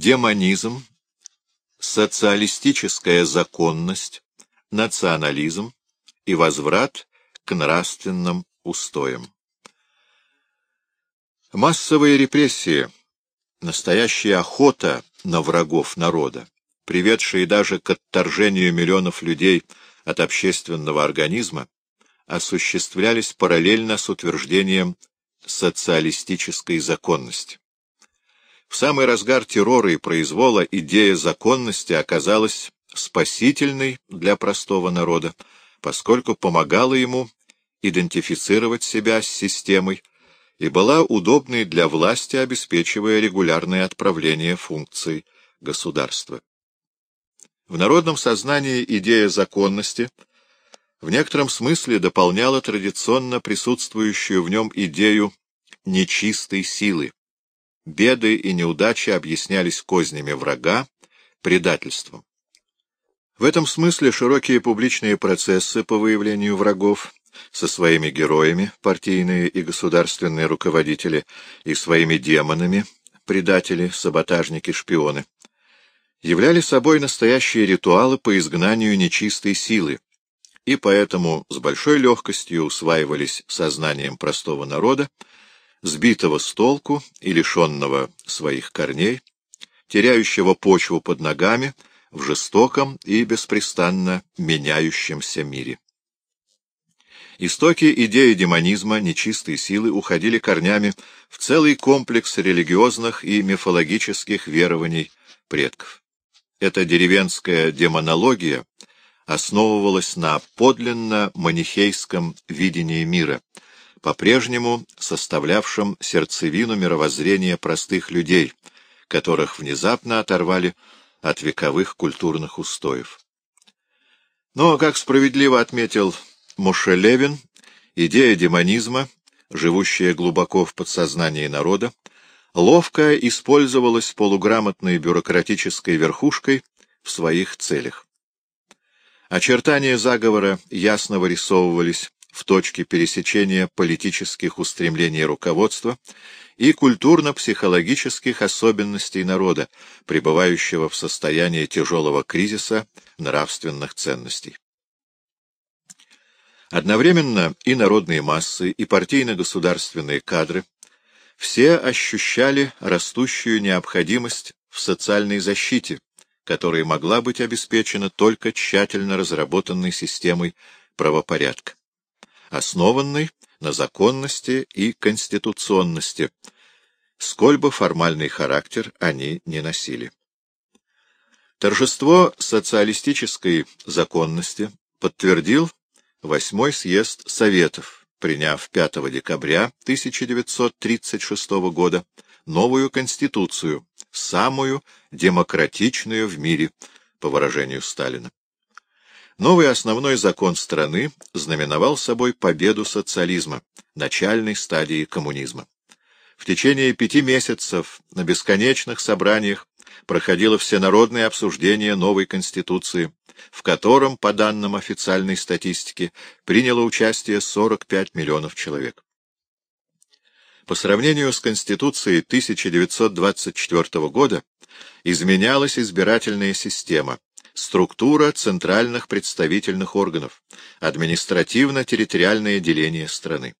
демонизм, социалистическая законность, национализм и возврат к нравственным устоям. Массовые репрессии, настоящая охота на врагов народа, приведшие даже к отторжению миллионов людей от общественного организма, осуществлялись параллельно с утверждением социалистической законности. В самый разгар террора и произвола идея законности оказалась спасительной для простого народа, поскольку помогала ему идентифицировать себя с системой и была удобной для власти, обеспечивая регулярное отправление функций государства. В народном сознании идея законности в некотором смысле дополняла традиционно присутствующую в нем идею нечистой силы. Беды и неудачи объяснялись кознями врага, предательством. В этом смысле широкие публичные процессы по выявлению врагов со своими героями, партийные и государственные руководители, и своими демонами, предатели, саботажники, шпионы, являли собой настоящие ритуалы по изгнанию нечистой силы, и поэтому с большой легкостью усваивались сознанием простого народа, сбитого с толку и лишенного своих корней, теряющего почву под ногами в жестоком и беспрестанно меняющемся мире. Истоки идеи демонизма, нечистой силы уходили корнями в целый комплекс религиозных и мифологических верований предков. Эта деревенская демонология основывалась на подлинно манихейском видении мира, по-прежнему составлявшем сердцевину мировоззрения простых людей, которых внезапно оторвали от вековых культурных устоев. Но, как справедливо отметил Моше Левин, идея демонизма, живущая глубоко в подсознании народа, ловко использовалась полуграмотной бюрократической верхушкой в своих целях. Очертания заговора ясно вырисовывались в точке пересечения политических устремлений руководства и культурно-психологических особенностей народа, пребывающего в состоянии тяжелого кризиса нравственных ценностей. Одновременно и народные массы, и партийно-государственные кадры все ощущали растущую необходимость в социальной защите, которая могла быть обеспечена только тщательно разработанной системой правопорядка основанный на законности и конституционности, сколь бы формальный характер они не носили. Торжество социалистической законности подтвердил Восьмой съезд Советов, приняв 5 декабря 1936 года новую Конституцию, самую демократичную в мире, по выражению Сталина. Новый основной закон страны знаменовал собой победу социализма, начальной стадии коммунизма. В течение пяти месяцев на бесконечных собраниях проходило всенародное обсуждение новой Конституции, в котором, по данным официальной статистики, приняло участие 45 миллионов человек. По сравнению с Конституцией 1924 года изменялась избирательная система, структура центральных представительных органов, административно-территориальное деление страны.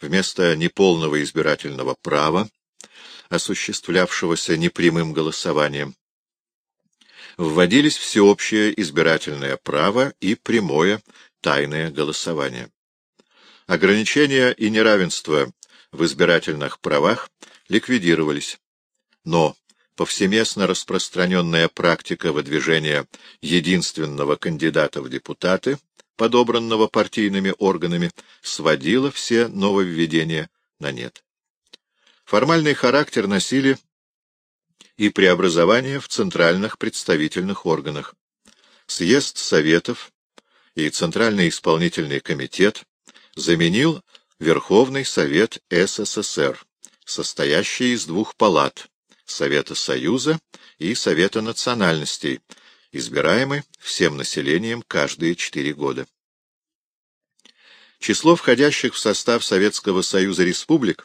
Вместо неполного избирательного права, осуществлявшегося непрямым голосованием, вводились всеобщее избирательное право и прямое тайное голосование. Ограничения и неравенство в избирательных правах ликвидировались, но повсеместно распространенная практика выдвижения единственного кандидата в депутаты, подобранного партийными органами, сводила все нововведения на нет. Формальный характер носили и преобразования в центральных представительных органах. Съезд Советов и Центральный исполнительный комитет заменил Верховный Совет СССР, состоящий из двух палат Совета Союза и Совета национальностей, избираемый всем населением каждые четыре года. Число входящих в состав Советского Союза республик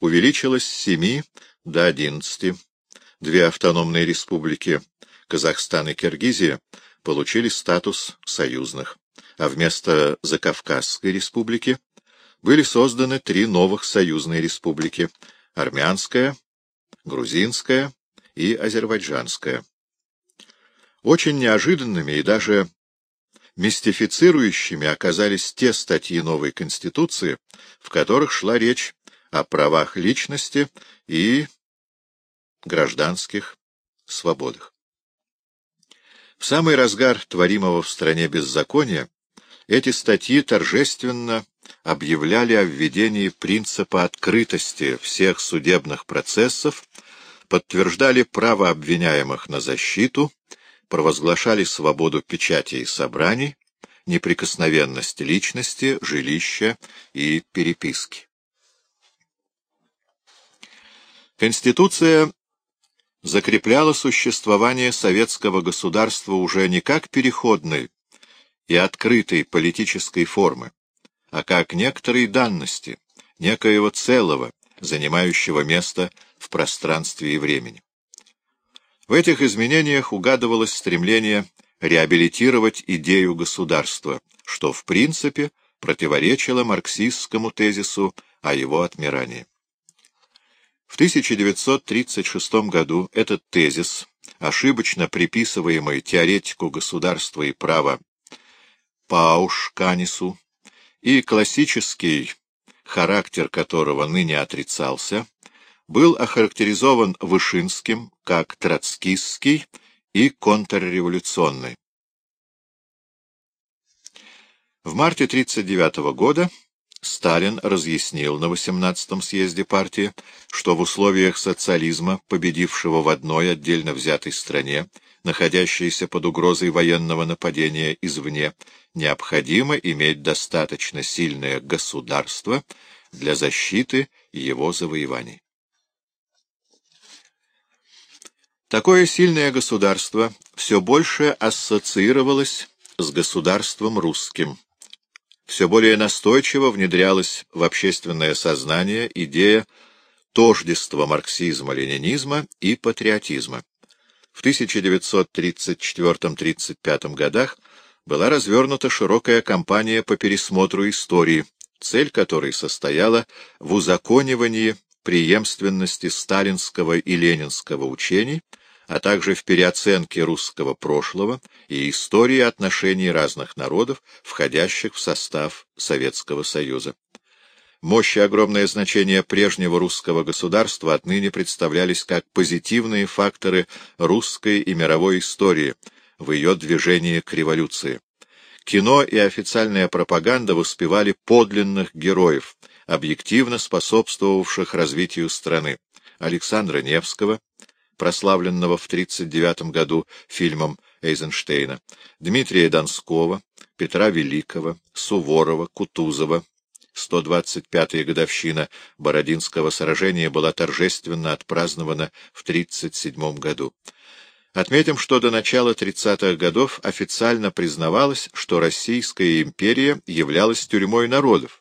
увеличилось с 7 до 11, две автономные республики Казахстан и Киргизия получили статус союзных, а вместо Закавказской республики были созданы три новых союзные республики — Армянская, Грузинская и Азербайджанская. Очень неожиданными и даже мистифицирующими оказались те статьи новой Конституции, в которых шла речь о правах личности и гражданских свободах. В самый разгар творимого в стране беззакония эти статьи торжественно объявляли о введении принципа открытости всех судебных процессов, подтверждали право обвиняемых на защиту, провозглашали свободу печати и собраний, неприкосновенность личности, жилища и переписки. Конституция закрепляла существование советского государства уже не как переходной и открытой политической формы, а как некоторые данности, некоего целого, занимающего место в пространстве и времени. В этих изменениях угадывалось стремление реабилитировать идею государства, что в принципе противоречило марксистскому тезису о его отмирании. В 1936 году этот тезис, ошибочно приписываемый теоретику государства и права Пауш Канису, и классический характер которого ныне отрицался, был охарактеризован Вышинским как троцкистский и контрреволюционный. В марте 1939 года Сталин разъяснил на 18-м съезде партии, что в условиях социализма, победившего в одной отдельно взятой стране, находящейся под угрозой военного нападения извне, необходимо иметь достаточно сильное государство для защиты его завоеваний. Такое сильное государство все больше ассоциировалось с государством русским, все более настойчиво внедрялась в общественное сознание идея тождества марксизма-ленинизма и патриотизма. В 1934-35 годах была развернута широкая кампания по пересмотру истории, цель которой состояла в узаконивании преемственности сталинского и ленинского учений, а также в переоценке русского прошлого и истории отношений разных народов, входящих в состав Советского Союза. Мощь и огромное значение прежнего русского государства отныне представлялись как позитивные факторы русской и мировой истории в ее движении к революции. Кино и официальная пропаганда воспевали подлинных героев, объективно способствовавших развитию страны. Александра Невского, прославленного в 1939 году фильмом Эйзенштейна, Дмитрия Донского, Петра Великого, Суворова, Кутузова. 125-я годовщина Бородинского сражения была торжественно отпразднована в 1937 году. Отметим, что до начала 30-х годов официально признавалось, что Российская империя являлась тюрьмой народов,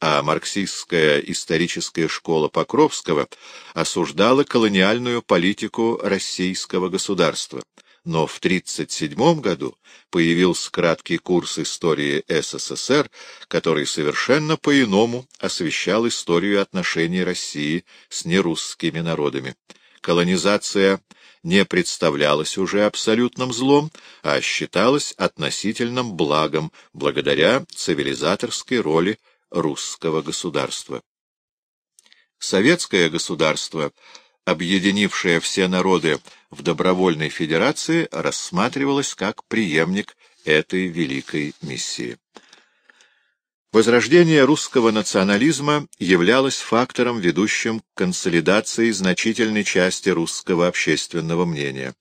а марксистская историческая школа Покровского осуждала колониальную политику российского государства. Но в 1937 году появился краткий курс истории СССР, который совершенно по-иному освещал историю отношений России с нерусскими народами. Колонизация не представлялась уже абсолютным злом, а считалась относительным благом благодаря цивилизаторской роли русского государства. Советское государство, объединившее все народы в добровольной федерации, рассматривалось как преемник этой великой миссии. Возрождение русского национализма являлось фактором, ведущим к консолидации значительной части русского общественного мнения.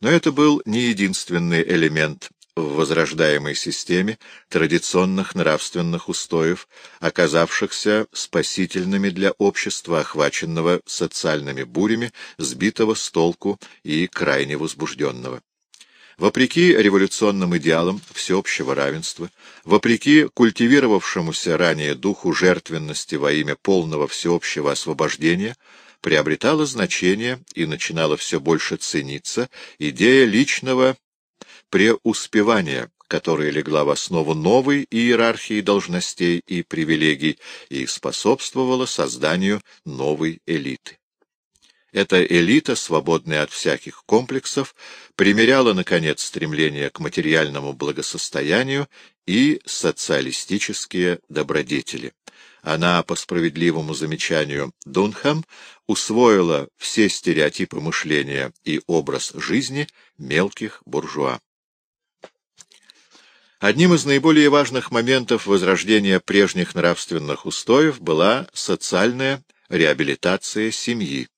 Но это был не единственный элемент в возрождаемой системе традиционных нравственных устоев, оказавшихся спасительными для общества, охваченного социальными бурями, сбитого с толку и крайне возбужденного. Вопреки революционным идеалам всеобщего равенства, вопреки культивировавшемуся ранее духу жертвенности во имя полного всеобщего освобождения, приобретала значение и начинала все больше цениться идея личного преуспевания, которая легла в основу новой иерархии должностей и привилегий и способствовала созданию новой элиты. Эта элита, свободная от всяких комплексов, примеряла, наконец, стремление к материальному благосостоянию и социалистические добродетели. Она, по справедливому замечанию Дунхэм, усвоила все стереотипы мышления и образ жизни мелких буржуа. Одним из наиболее важных моментов возрождения прежних нравственных устоев была социальная реабилитация семьи.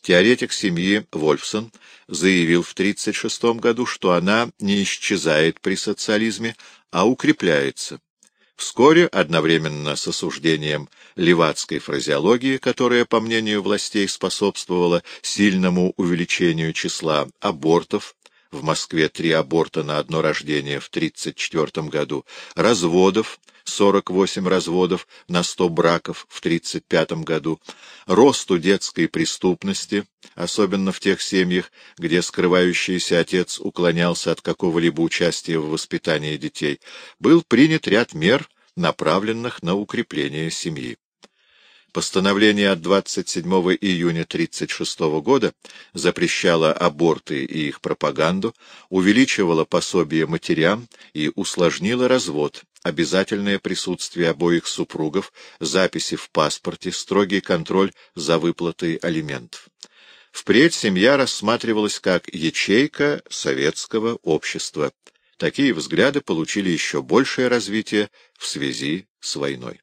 Теоретик семьи Вольфсон заявил в 1936 году, что она не исчезает при социализме, а укрепляется. Вскоре, одновременно с осуждением левацкой фразеологии, которая, по мнению властей, способствовала сильному увеличению числа абортов, в Москве три аборта на одно рождение в 1934 году, разводов, 48 разводов на 100 браков в 1935 году, росту детской преступности, особенно в тех семьях, где скрывающийся отец уклонялся от какого-либо участия в воспитании детей, был принят ряд мер, направленных на укрепление семьи. Постановление от 27 июня 1936 года запрещало аборты и их пропаганду, увеличивало пособие матерям и усложнило развод, обязательное присутствие обоих супругов, записи в паспорте, строгий контроль за выплатой алиментов. Впредь семья рассматривалась как ячейка советского общества. Такие взгляды получили еще большее развитие в связи с войной.